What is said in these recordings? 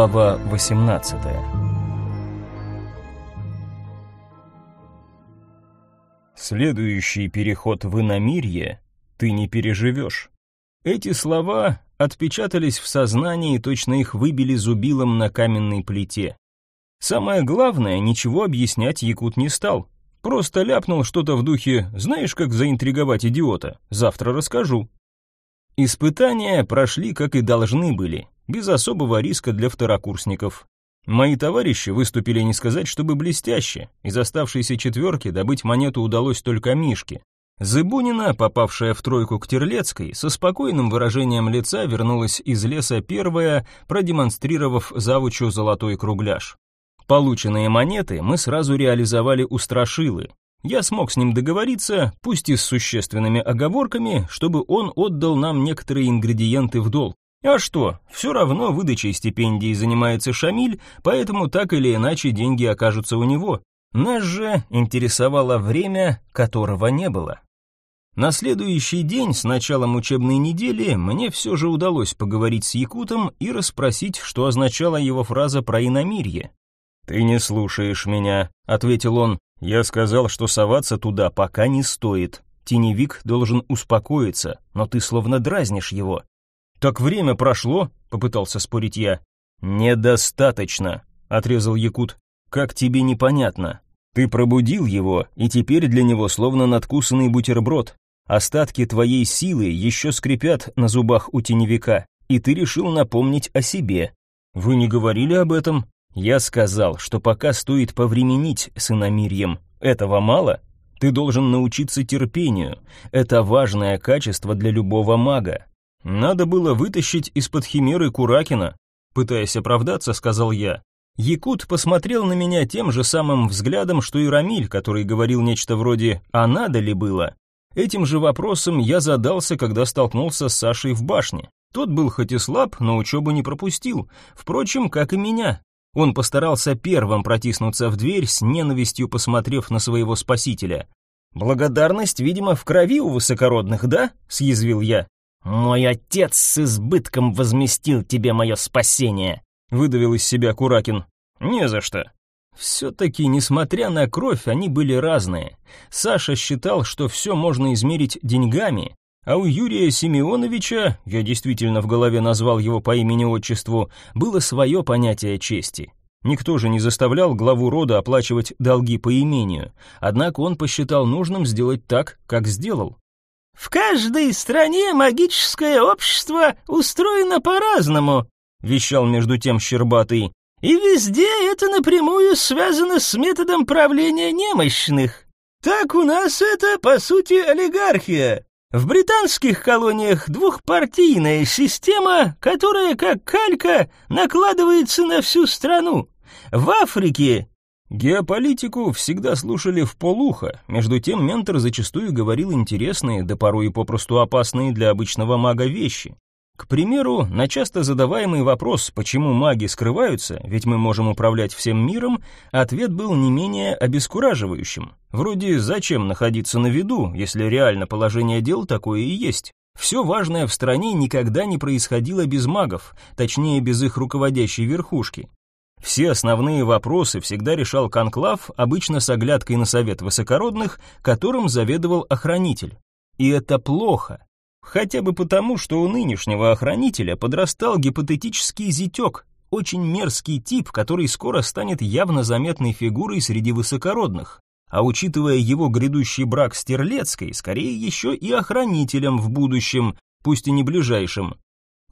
Глава 18 Следующий переход в иномирье ты не переживешь. Эти слова отпечатались в сознании, точно их выбили зубилом на каменной плите. Самое главное, ничего объяснять Якут не стал. Просто ляпнул что-то в духе «Знаешь, как заинтриговать идиота? Завтра расскажу». Испытания прошли, как и должны были, без особого риска для второкурсников. Мои товарищи выступили не сказать, чтобы блестяще. Из оставшейся четверки добыть монету удалось только Мишке. Зыбунина, попавшая в тройку к Терлецкой, со спокойным выражением лица вернулась из леса первая, продемонстрировав завучу золотой кругляш. Полученные монеты мы сразу реализовали у Страшилы. Я смог с ним договориться, пусть и с существенными оговорками, чтобы он отдал нам некоторые ингредиенты в долг. А что, все равно выдачей стипендий занимается Шамиль, поэтому так или иначе деньги окажутся у него. Нас же интересовало время, которого не было. На следующий день, с началом учебной недели, мне все же удалось поговорить с Якутом и расспросить, что означала его фраза про иномирье. «Ты не слушаешь меня», — ответил он. «Я сказал, что соваться туда пока не стоит. Теневик должен успокоиться, но ты словно дразнишь его». «Так время прошло», — попытался спорить я. «Недостаточно», — отрезал Якут. «Как тебе непонятно? Ты пробудил его, и теперь для него словно надкусанный бутерброд. Остатки твоей силы еще скрипят на зубах у теневика, и ты решил напомнить о себе. Вы не говорили об этом? Я сказал, что пока стоит повременить с иномирьем. Этого мало? Ты должен научиться терпению. Это важное качество для любого мага. Надо было вытащить из-под химеры Куракина. Пытаясь оправдаться, сказал я. Якут посмотрел на меня тем же самым взглядом, что и Рамиль, который говорил нечто вроде «а надо ли было?». Этим же вопросом я задался, когда столкнулся с Сашей в башне. Тот был хоть и слаб, но учебу не пропустил, впрочем, как и меня. Он постарался первым протиснуться в дверь, с ненавистью посмотрев на своего спасителя. «Благодарность, видимо, в крови у высокородных, да?» — съязвил я. «Мой отец с избытком возместил тебе мое спасение», — выдавил из себя Куракин. «Не за что». Все-таки, несмотря на кровь, они были разные. Саша считал, что все можно измерить деньгами, а у Юрия Семеновича, я действительно в голове назвал его по имени-отчеству, было свое понятие чести. Никто же не заставлял главу рода оплачивать долги по имению, однако он посчитал нужным сделать так, как сделал. «В каждой стране магическое общество устроено по-разному», вещал между тем Щербатый, «и везде это напрямую связано с методом правления немощных. Так у нас это, по сути, олигархия, в британских колониях двухпартийная система, которая как калька накладывается на всю страну. В Африке Геополитику всегда слушали в полухо, между тем ментор зачастую говорил интересные, да порой и попросту опасные для обычного мага вещи. К примеру, на часто задаваемый вопрос, почему маги скрываются, ведь мы можем управлять всем миром, ответ был не менее обескураживающим. Вроде «зачем находиться на виду, если реально положение дел такое и есть?» Все важное в стране никогда не происходило без магов, точнее без их руководящей верхушки. Все основные вопросы всегда решал конклав, обычно с оглядкой на совет высокородных, которым заведовал охранитель. И это плохо, Хотя бы потому, что у нынешнего охранителя подрастал гипотетический зятек, очень мерзкий тип, который скоро станет явно заметной фигурой среди высокородных. А учитывая его грядущий брак с Терлецкой, скорее еще и охранителем в будущем, пусть и не ближайшем.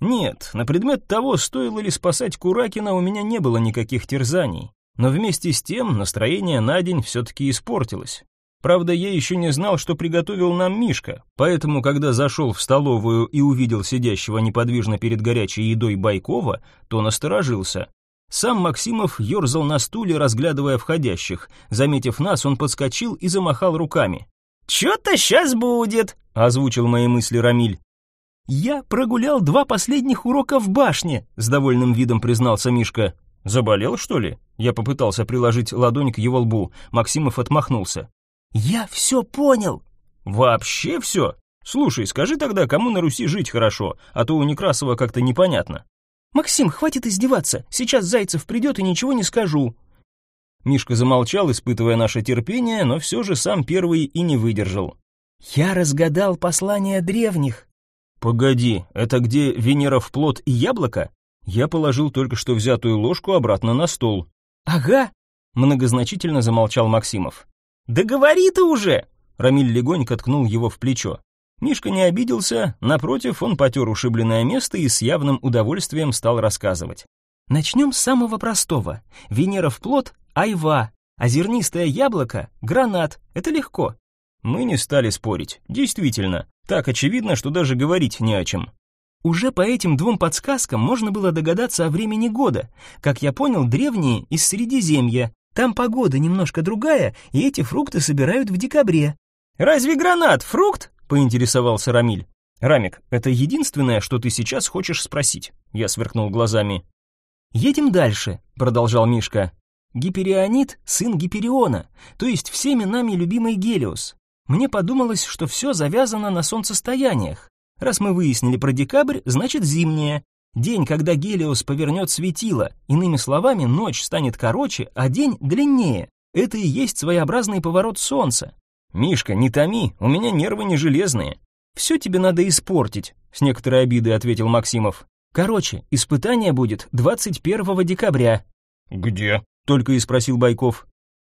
Нет, на предмет того, стоило ли спасать Куракина, у меня не было никаких терзаний. Но вместе с тем настроение на день все-таки испортилось. Правда, я еще не знал, что приготовил нам Мишка, поэтому, когда зашел в столовую и увидел сидящего неподвижно перед горячей едой Байкова, то насторожился. Сам Максимов ерзал на стуле, разглядывая входящих. Заметив нас, он подскочил и замахал руками. «Чё-то сейчас будет», — озвучил мои мысли Рамиль. «Я прогулял два последних урока в башне», — с довольным видом признался Мишка. «Заболел, что ли?» Я попытался приложить ладонь к его лбу. Максимов отмахнулся. «Я все понял». «Вообще все? Слушай, скажи тогда, кому на Руси жить хорошо, а то у Некрасова как-то непонятно». «Максим, хватит издеваться, сейчас Зайцев придет и ничего не скажу». Мишка замолчал, испытывая наше терпение, но все же сам первый и не выдержал. «Я разгадал послание древних». «Погоди, это где Венера в плод и яблоко?» Я положил только что взятую ложку обратно на стол. «Ага», — многозначительно замолчал Максимов. «Да говори ты уже!» Рамиль легонько ткнул его в плечо. Мишка не обиделся, напротив, он потер ушибленное место и с явным удовольствием стал рассказывать. «Начнем с самого простого. Венера в плод — айва, а зернистое яблоко — гранат. Это легко». Мы не стали спорить. Действительно, так очевидно, что даже говорить не о чем. Уже по этим двум подсказкам можно было догадаться о времени года. Как я понял, древние из Средиземья. Там погода немножко другая, и эти фрукты собирают в декабре. «Разве гранат фрукт?» — поинтересовался Рамиль. «Рамик, это единственное, что ты сейчас хочешь спросить?» Я сверкнул глазами. «Едем дальше», — продолжал Мишка. «Гиперионит — сын Гипериона, то есть всеми нами любимый Гелиос. Мне подумалось, что все завязано на солнцестояниях. Раз мы выяснили про декабрь, значит зимнее. День, когда Гелиос повернет светило. Иными словами, ночь станет короче, а день длиннее. Это и есть своеобразный поворот солнца. «Мишка, не томи, у меня нервы не железные». «Все тебе надо испортить», — с некоторой обидой ответил Максимов. «Короче, испытание будет 21 декабря». «Где?» — только и спросил Байков.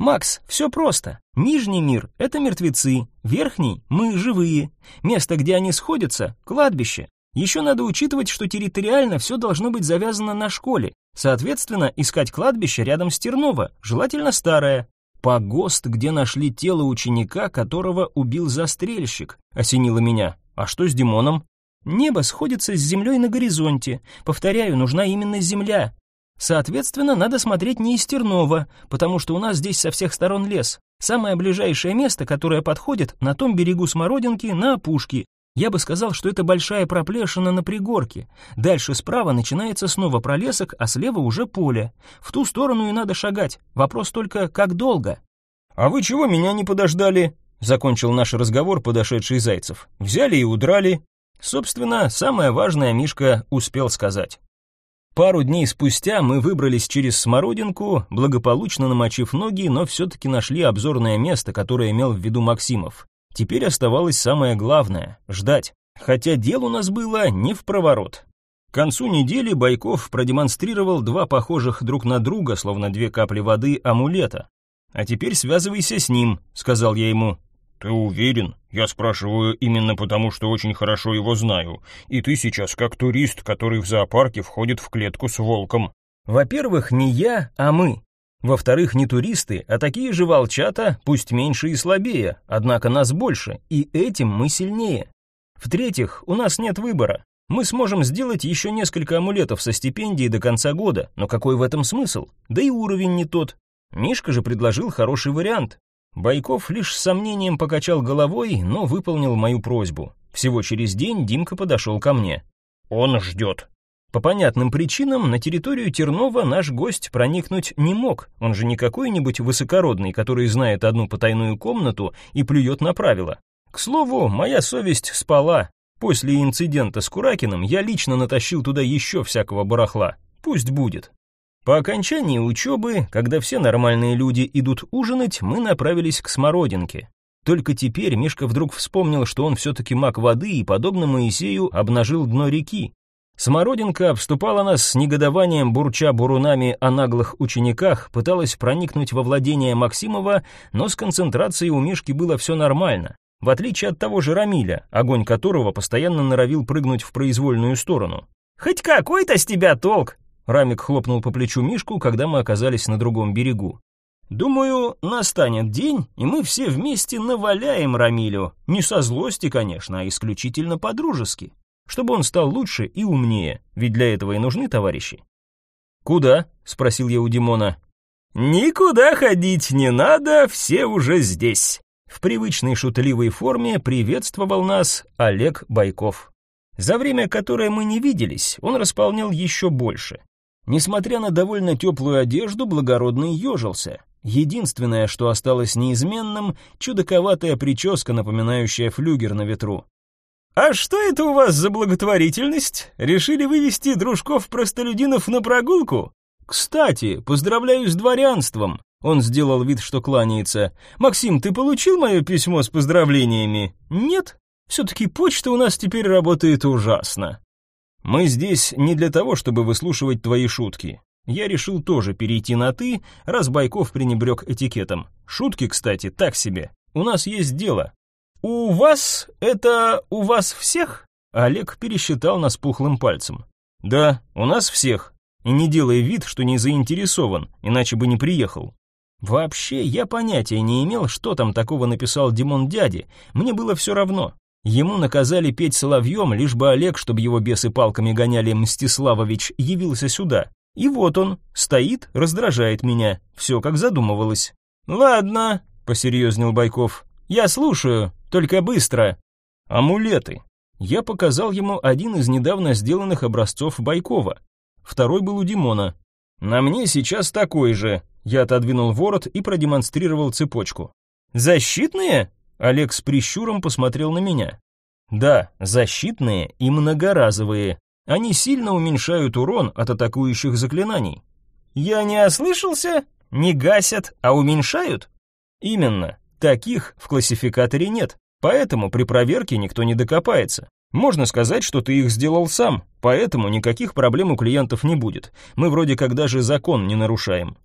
«Макс, все просто. Нижний мир — это мертвецы, верхний — мы живые. Место, где они сходятся — кладбище. Еще надо учитывать, что территориально все должно быть завязано на школе. Соответственно, искать кладбище рядом с Терново, желательно старое. Погост, где нашли тело ученика, которого убил застрельщик, осенило меня. А что с Димоном? Небо сходится с землей на горизонте. Повторяю, нужна именно земля. Соответственно, надо смотреть не из Тернова, потому что у нас здесь со всех сторон лес. Самое ближайшее место, которое подходит, на том берегу Смородинки, на опушке. Я бы сказал, что это большая проплешина на пригорке. Дальше справа начинается снова пролесок, а слева уже поле. В ту сторону и надо шагать. Вопрос только, как долго? «А вы чего меня не подождали?» Закончил наш разговор подошедший Зайцев. «Взяли и удрали». Собственно, самое важное Мишка успел сказать. Пару дней спустя мы выбрались через Смородинку, благополучно намочив ноги, но все-таки нашли обзорное место, которое имел в виду Максимов. Теперь оставалось самое главное — ждать. Хотя дел у нас было не в проворот. К концу недели Байков продемонстрировал два похожих друг на друга, словно две капли воды, амулета. «А теперь связывайся с ним», — сказал я ему. «Ты уверен? Я спрашиваю именно потому, что очень хорошо его знаю. И ты сейчас как турист, который в зоопарке входит в клетку с волком». «Во-первых, не я, а мы. Во-вторых, не туристы, а такие же волчата, пусть меньше и слабее, однако нас больше, и этим мы сильнее. В-третьих, у нас нет выбора. Мы сможем сделать еще несколько амулетов со стипендией до конца года, но какой в этом смысл? Да и уровень не тот. Мишка же предложил хороший вариант. Байков лишь с сомнением покачал головой, но выполнил мою просьбу. Всего через день Димка подошел ко мне. «Он ждет». По понятным причинам на территорию Тернова наш гость проникнуть не мог. Он же не какой-нибудь высокородный, который знает одну потайную комнату и плюет на правила. К слову, моя совесть спала. После инцидента с Куракиным я лично натащил туда еще всякого барахла. Пусть будет. По окончании учебы, когда все нормальные люди идут ужинать, мы направились к Смородинке. Только теперь Мишка вдруг вспомнил, что он все-таки маг воды и, подобно Моисею, обнажил дно реки. Смородинка обступала нас с негодованием, бурча бурунами о наглых учениках, пыталась проникнуть во владение Максимова, но с концентрацией у Мишки было все нормально. В отличие от того же Рамиля, огонь которого постоянно норовил прыгнуть в произвольную сторону. «Хоть какой-то с тебя толк!» Рамик хлопнул по плечу Мишку, когда мы оказались на другом берегу. «Думаю, настанет день, и мы все вместе наваляем Рамилю. Не со злости, конечно, а исключительно по-дружески. Чтобы он стал лучше и умнее, ведь для этого и нужны товарищи». «Куда?» — спросил я у Димона. «Никуда ходить не надо, все уже здесь». В привычной шутливой форме приветствовал нас Олег Байков. За время, которое мы не виделись, он располнял еще больше. Несмотря на довольно теплую одежду, благородный ежился. Единственное, что осталось неизменным, чудаковатая прическа, напоминающая флюгер на ветру. «А что это у вас за благотворительность? Решили вывести дружков-простолюдинов на прогулку?» «Кстати, поздравляю с дворянством!» Он сделал вид, что кланяется. «Максим, ты получил мое письмо с поздравлениями?» «Нет? Все-таки почта у нас теперь работает ужасно». «Мы здесь не для того, чтобы выслушивать твои шутки. Я решил тоже перейти на «ты», раз Байков пренебрег этикетом. Шутки, кстати, так себе. У нас есть дело. У вас это у вас всех? Олег пересчитал нас пухлым пальцем. Да, у нас всех. И не делай вид, что не заинтересован, иначе бы не приехал. Вообще, я понятия не имел, что там такого написал Димон дяде. Мне было все равно. Ему наказали петь соловьем, лишь бы Олег, чтобы его бесы палками гоняли Мстиславович, явился сюда. И вот он, стоит, раздражает меня. Все как задумывалось. «Ладно», — посерьезнел Байков. «Я слушаю, только быстро». «Амулеты». Я показал ему один из недавно сделанных образцов Байкова. Второй был у Димона. «На мне сейчас такой же». Я отодвинул ворот и продемонстрировал цепочку. «Защитные?» Олег с прищуром посмотрел на меня. «Да, защитные и многоразовые. Они сильно уменьшают урон от атакующих заклинаний. Я не ослышался? Не гасят, а уменьшают? Именно. Таких в классификаторе нет. Поэтому при проверке никто не докопается. Можно сказать, что ты их сделал сам, поэтому никаких проблем у клиентов не будет. Мы вроде как даже закон не нарушаем.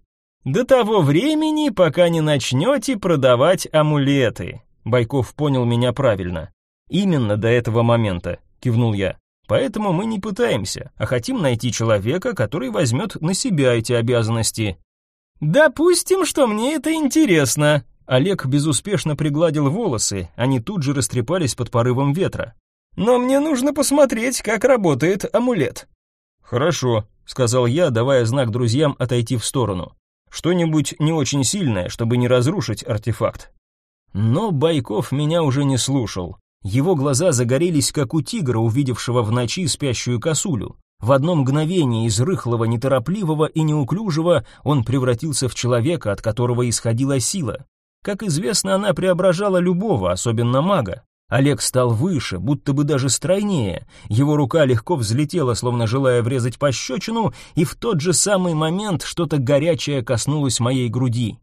До того времени, пока не начнете продавать амулеты. Байков понял меня правильно. Именно до этого момента, кивнул я. Поэтому мы не пытаемся, а хотим найти человека, который возьмет на себя эти обязанности. Допустим, что мне это интересно. Олег безуспешно пригладил волосы, они тут же растрепались под порывом ветра. Но мне нужно посмотреть, как работает амулет. Хорошо, сказал я, давая знак друзьям отойти в сторону. Что-нибудь не очень сильное, чтобы не разрушить артефакт. Но Байков меня уже не слушал. Его глаза загорелись, как у тигра, увидевшего в ночи спящую косулю. В одно мгновение из рыхлого, неторопливого и неуклюжего он превратился в человека, от которого исходила сила. Как известно, она преображала любого, особенно мага. Олег стал выше, будто бы даже стройнее. Его рука легко взлетела, словно желая врезать пощечину, и в тот же самый момент что-то горячее коснулось моей груди.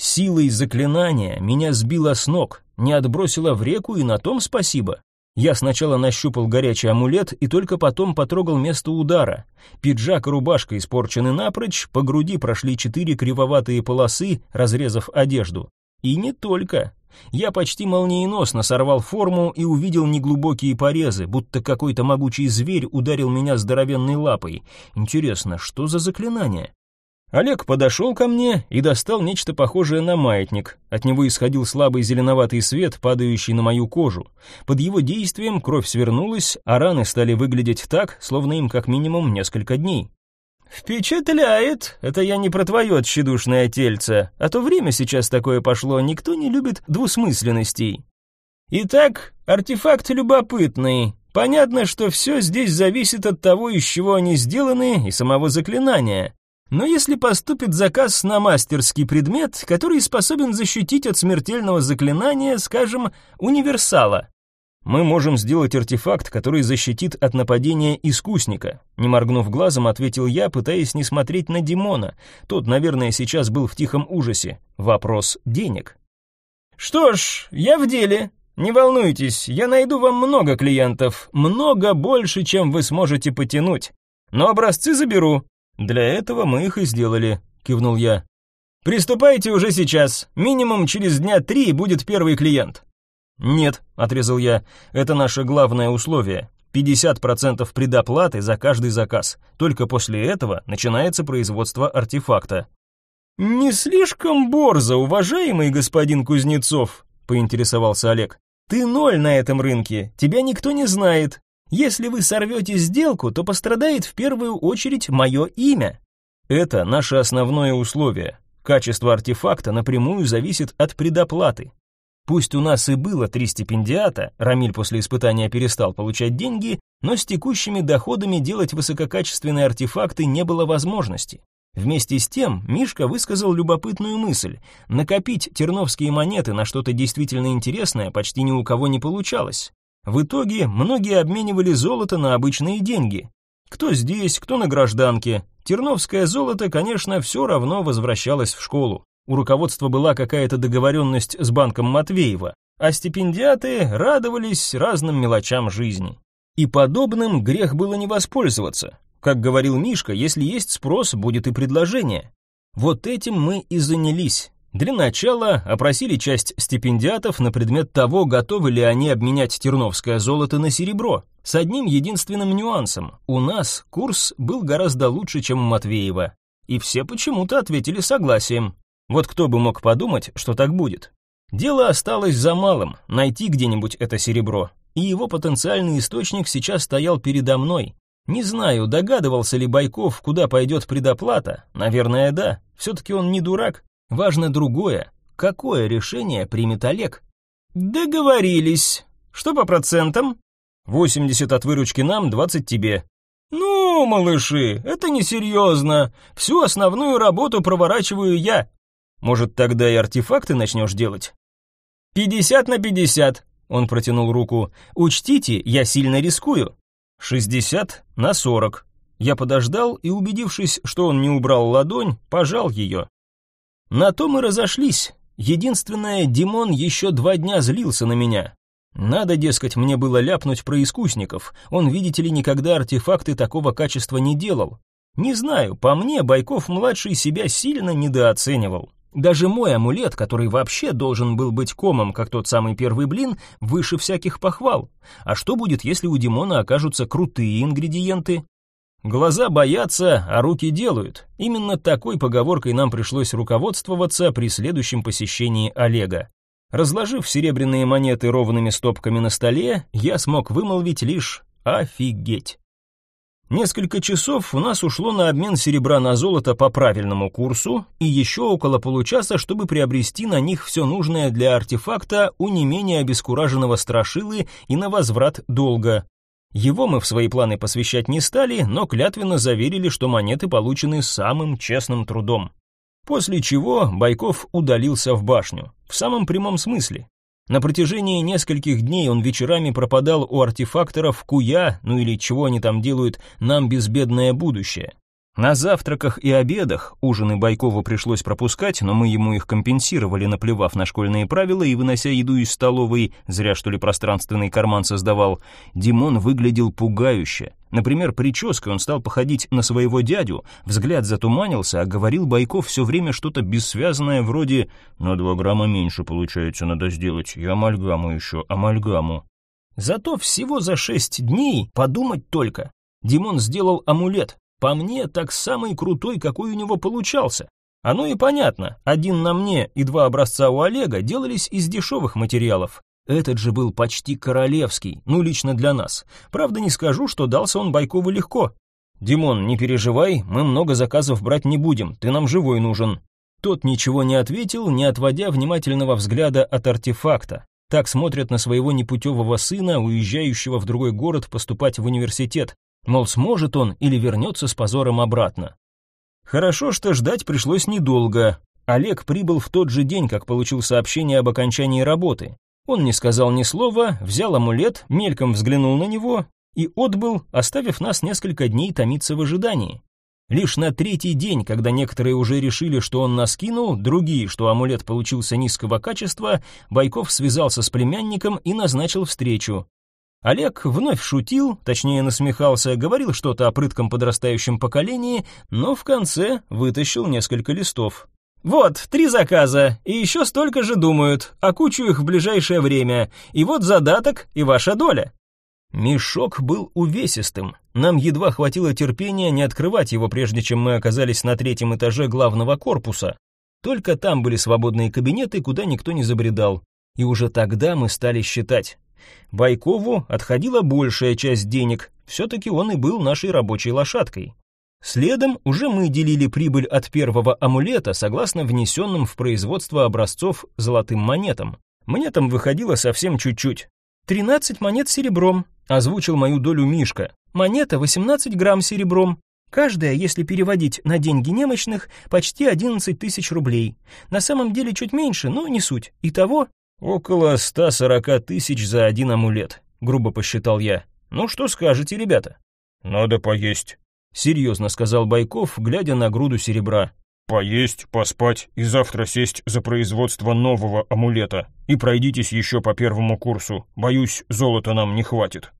Силой заклинания меня сбило с ног, не отбросило в реку и на том спасибо. Я сначала нащупал горячий амулет и только потом потрогал место удара. Пиджак и рубашка испорчены напрочь, по груди прошли четыре кривоватые полосы, разрезав одежду. И не только. Я почти молниеносно сорвал форму и увидел неглубокие порезы, будто какой-то могучий зверь ударил меня здоровенной лапой. Интересно, что за заклинание? Олег подошел ко мне и достал нечто похожее на маятник. От него исходил слабый зеленоватый свет, падающий на мою кожу. Под его действием кровь свернулась, а раны стали выглядеть так, словно им как минимум несколько дней. «Впечатляет! Это я не про твое тщедушное тельце, а то время сейчас такое пошло, никто не любит двусмысленностей. Итак, артефакт любопытный. Понятно, что все здесь зависит от того, из чего они сделаны, и самого заклинания. Но если поступит заказ на мастерский предмет, который способен защитить от смертельного заклинания, скажем, универсала, мы можем сделать артефакт, который защитит от нападения искусника. Не моргнув глазом, ответил я, пытаясь не смотреть на Димона. Тот, наверное, сейчас был в тихом ужасе. Вопрос денег. Что ж, я в деле. Не волнуйтесь, я найду вам много клиентов, много больше, чем вы сможете потянуть. Но образцы заберу, «Для этого мы их и сделали», — кивнул я. «Приступайте уже сейчас. Минимум через дня три будет первый клиент». «Нет», — отрезал я, — «это наше главное условие. 50% предоплаты за каждый заказ. Только после этого начинается производство артефакта». «Не слишком борзо, уважаемый господин Кузнецов», — поинтересовался Олег. «Ты ноль на этом рынке, тебя никто не знает. Если вы сорвете сделку, то пострадает в первую очередь мое имя. Это наше основное условие. Качество артефакта напрямую зависит от предоплаты. Пусть у нас и было три стипендиата, Рамиль после испытания перестал получать деньги, но с текущими доходами делать высококачественные артефакты не было возможности. Вместе с тем Мишка высказал любопытную мысль. Накопить терновские монеты на что-то действительно интересное почти ни у кого не получалось. В итоге многие обменивали золото на обычные деньги. Кто здесь, кто на гражданке. Терновское золото, конечно, все равно возвращалось в школу. У руководства была какая-то договоренность с банком Матвеева, а стипендиаты радовались разным мелочам жизни. И подобным грех было не воспользоваться. Как говорил Мишка, если есть спрос, будет и предложение. Вот этим мы и занялись. Для начала опросили часть стипендиатов на предмет того, готовы ли они обменять терновское золото на серебро. С одним единственным нюансом. У нас курс был гораздо лучше, чем у Матвеева. И все почему-то ответили согласием. Вот кто бы мог подумать, что так будет. Дело осталось за малым — найти где-нибудь это серебро. И его потенциальный источник сейчас стоял передо мной. Не знаю, догадывался ли Байков, куда пойдет предоплата. Наверное, да. Все-таки он не дурак. Важно другое. Какое решение примет Олег? Договорились. Что по процентам? 80 от выручки нам, 20 тебе. Ну, малыши, это несерьезно. Всю основную работу проворачиваю я. Может, тогда и артефакты начнешь делать? 50 на 50. Он протянул руку. Учтите, я сильно рискую. «Шестьдесят на сорок». Я подождал и, убедившись, что он не убрал ладонь, пожал ее. На то мы разошлись. Единственное, Димон еще два дня злился на меня. Надо, дескать, мне было ляпнуть про искусников. Он, видите ли, никогда артефакты такого качества не делал. Не знаю, по мне, Байков-младший себя сильно недооценивал. Даже мой амулет, который вообще должен был быть комом, как тот самый первый блин, выше всяких похвал. А что будет, если у Димона окажутся крутые ингредиенты? Глаза боятся, а руки делают. Именно такой поговоркой нам пришлось руководствоваться при следующем посещении Олега. Разложив серебряные монеты ровными стопками на столе, я смог вымолвить лишь «офигеть». Несколько часов у нас ушло на обмен серебра на золото по правильному курсу и еще около получаса, чтобы приобрести на них все нужное для артефакта у не менее обескураженного страшилы и на возврат долга. Его мы в свои планы посвящать не стали, но клятвенно заверили, что монеты получены самым честным трудом. После чего Байков удалился в башню, в самом прямом смысле. На протяжении нескольких дней он вечерами пропадал у артефакторов Куя, ну или чего они там делают, нам безбедное будущее. На завтраках и обедах ужины Байкову пришлось пропускать, но мы ему их компенсировали, наплевав на школьные правила и вынося еду из столовой, зря что ли пространственный карман создавал. Димон выглядел пугающе. Например, прической он стал походить на своего дядю, взгляд затуманился, а говорил Байков все время что-то бессвязное вроде «На два грамма меньше, получается, надо сделать, и амальгаму еще, амальгаму». Зато всего за шесть дней, подумать только, Димон сделал амулет, по мне, так самый крутой, какой у него получался. Оно и понятно, один на мне и два образца у Олега делались из дешевых материалов. Этот же был почти королевский, ну лично для нас. Правда, не скажу, что дался он Байкову легко. «Димон, не переживай, мы много заказов брать не будем, ты нам живой нужен». Тот ничего не ответил, не отводя внимательного взгляда от артефакта. Так смотрят на своего непутевого сына, уезжающего в другой город поступать в университет, Мол, сможет он или вернется с позором обратно. Хорошо, что ждать пришлось недолго. Олег прибыл в тот же день, как получил сообщение об окончании работы. Он не сказал ни слова, взял амулет, мельком взглянул на него и отбыл, оставив нас несколько дней томиться в ожидании. Лишь на третий день, когда некоторые уже решили, что он нас кинул, другие, что амулет получился низкого качества, Байков связался с племянником и назначил встречу. Олег вновь шутил, точнее насмехался, говорил что-то о прытком подрастающем поколении, но в конце вытащил несколько листов. «Вот, три заказа, и еще столько же думают, окучу их в ближайшее время, и вот задаток и ваша доля». Мешок был увесистым, нам едва хватило терпения не открывать его, прежде чем мы оказались на третьем этаже главного корпуса. Только там были свободные кабинеты, куда никто не забредал. И уже тогда мы стали считать. Байкову отходила большая часть денег, все-таки он и был нашей рабочей лошадкой. Следом уже мы делили прибыль от первого амулета согласно внесенным в производство образцов золотым монетам. Мне там выходило совсем чуть-чуть. «Тринадцать монет серебром», — озвучил мою долю Мишка. «Монета 18 грамм серебром. Каждая, если переводить на деньги немощных, почти 11 тысяч рублей. На самом деле чуть меньше, но не суть. Итого Около 140 тысяч за один амулет. грубо посчитал я. Ну что скажете, ребята? Надо поесть, серьезно сказал Байков, глядя на груду серебра. Поесть, поспать и завтра сесть за производство нового амулета. И пройдитесь еще по первому курсу. Боюсь, золота нам не хватит.